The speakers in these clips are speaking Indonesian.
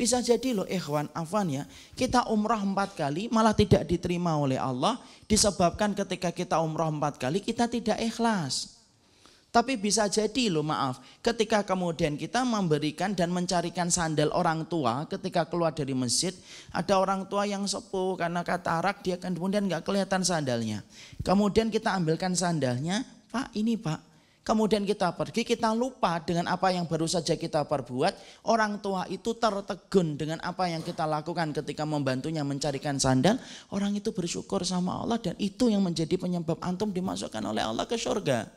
Bisa jadi loh ikhwan, afwan ya. Kita umrah empat kali malah tidak diterima oleh Allah. Disebabkan ketika kita umrah empat kali kita tidak ikhlas. Tapi bisa jadi loh maaf, ketika kemudian kita memberikan dan mencarikan sandal orang tua ketika keluar dari masjid, ada orang tua yang sepuh karena katarak dia kan kemudian nggak kelihatan sandalnya. Kemudian kita ambilkan sandalnya, Pak ini Pak. Kemudian kita pergi, kita lupa dengan apa yang baru saja kita perbuat. Orang tua itu tertegun dengan apa yang kita lakukan ketika membantunya mencarikan sandal. Orang itu bersyukur sama Allah dan itu yang menjadi penyebab antum dimasukkan oleh Allah ke surga.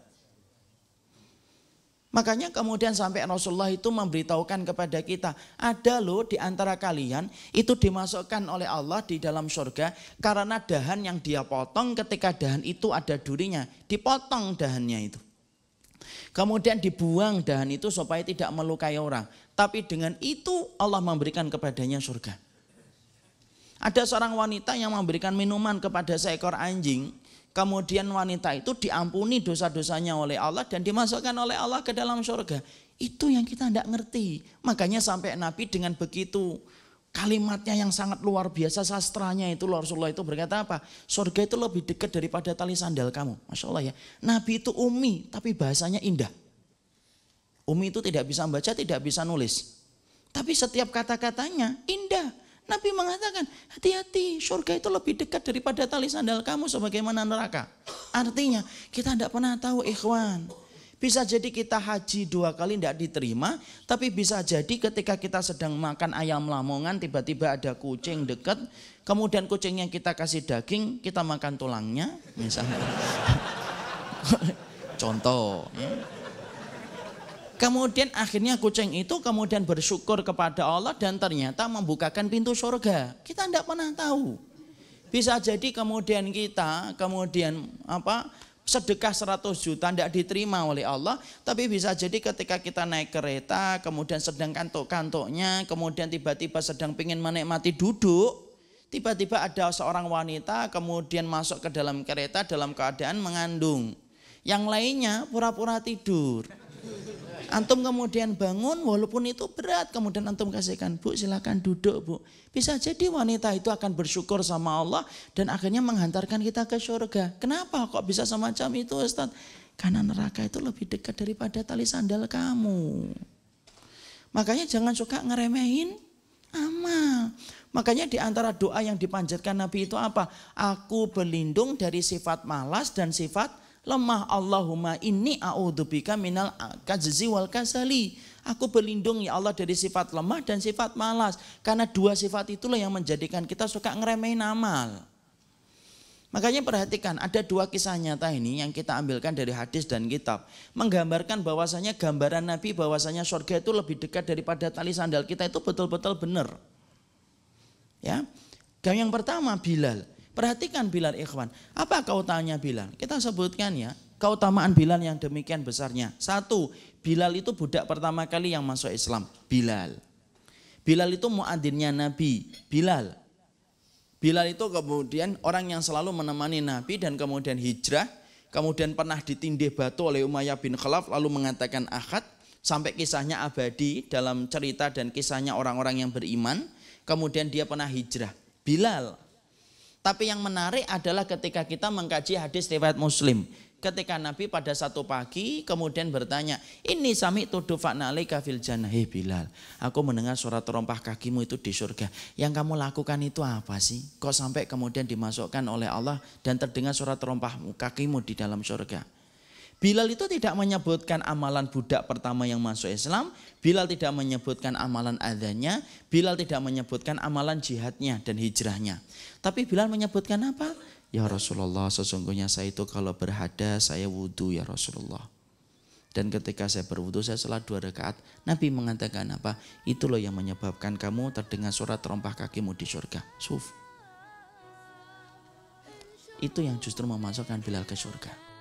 Makanya kemudian sampai Rasulullah itu memberitahukan kepada kita, ada loh di antara kalian itu dimasukkan oleh Allah di dalam surga karena dahan yang dia potong ketika dahan itu ada durinya, dipotong dahannya itu. Kemudian dibuang dahan itu supaya tidak melukai orang. Tapi dengan itu Allah memberikan kepadanya surga. Ada seorang wanita yang memberikan minuman kepada seekor anjing Kemudian wanita itu diampuni dosa-dosanya oleh Allah dan dimasukkan oleh Allah ke dalam surga. Itu yang kita tidak ngerti. Makanya sampai Nabi dengan begitu kalimatnya yang sangat luar biasa sastranya itu Rasulullah itu berkata apa? Surga itu lebih dekat daripada tali sandal kamu. Masya Allah ya. Nabi itu umi tapi bahasanya indah. Umi itu tidak bisa membaca, tidak bisa nulis. Tapi setiap kata-katanya indah. Nabi mengatakan, hati-hati, surga itu lebih dekat daripada tali sandal kamu sebagaimana neraka. Artinya, kita tidak pernah tahu ikhwan. Bisa jadi kita haji dua kali tidak diterima, tapi bisa jadi ketika kita sedang makan ayam lamongan, tiba-tiba ada kucing dekat, kemudian kucingnya kita kasih daging, kita makan tulangnya, misalnya. Contoh. Ya. Kemudian akhirnya kucing itu kemudian bersyukur kepada Allah dan ternyata membukakan pintu surga. Kita tidak pernah tahu. Bisa jadi kemudian kita kemudian apa sedekah 100 juta tidak diterima oleh Allah, tapi bisa jadi ketika kita naik kereta, kemudian sedang kantuk-kantuknya, kemudian tiba-tiba sedang ingin menikmati duduk, tiba-tiba ada seorang wanita kemudian masuk ke dalam kereta dalam keadaan mengandung. Yang lainnya pura-pura tidur. Antum kemudian bangun walaupun itu berat kemudian antum kasihkan bu silakan duduk bu. Bisa jadi wanita itu akan bersyukur sama Allah dan akhirnya menghantarkan kita ke surga. Kenapa kok bisa semacam itu Ustaz? Karena neraka itu lebih dekat daripada tali sandal kamu. Makanya jangan suka ngeremehin amal. Makanya di antara doa yang dipanjatkan Nabi itu apa? Aku berlindung dari sifat malas dan sifat lemah Allahumma inni a'udzubika minal kajzi wal kasali. Aku berlindung ya Allah dari sifat lemah dan sifat malas. Karena dua sifat itulah yang menjadikan kita suka ngeremehin amal. Makanya perhatikan ada dua kisah nyata ini yang kita ambilkan dari hadis dan kitab. Menggambarkan bahwasanya gambaran Nabi bahwasanya surga itu lebih dekat daripada tali sandal kita itu betul-betul benar. Ya. Yang pertama Bilal. Perhatikan Bilal ikhwan. Apa keutamaannya Bilal? Kita sebutkan ya, keutamaan Bilal yang demikian besarnya. Satu, Bilal itu budak pertama kali yang masuk Islam. Bilal. Bilal itu muadzinnya Nabi. Bilal. Bilal itu kemudian orang yang selalu menemani Nabi dan kemudian hijrah. Kemudian pernah ditindih batu oleh Umayyah bin Khalaf lalu mengatakan akad. Sampai kisahnya abadi dalam cerita dan kisahnya orang-orang yang beriman. Kemudian dia pernah hijrah. Bilal tapi yang menarik adalah ketika kita mengkaji hadis riwayat Muslim. Ketika Nabi pada satu pagi kemudian bertanya, ini sami tuduh fa'na'li kafil jannah. Hei Bilal, aku mendengar suara terompah kakimu itu di surga. Yang kamu lakukan itu apa sih? Kok sampai kemudian dimasukkan oleh Allah dan terdengar suara terompah kakimu di dalam surga? Bilal itu tidak menyebutkan amalan budak pertama yang masuk Islam, Bilal tidak menyebutkan amalan adanya, Bilal tidak menyebutkan amalan jihadnya dan hijrahnya. Tapi Bilal menyebutkan apa? Ya Rasulullah sesungguhnya saya itu kalau berhadas saya wudhu ya Rasulullah. Dan ketika saya berwudhu saya sholat dua rakaat. Nabi mengatakan apa? Itu loh yang menyebabkan kamu terdengar surat terompah kakimu di surga. Suf. Itu yang justru memasukkan Bilal ke surga.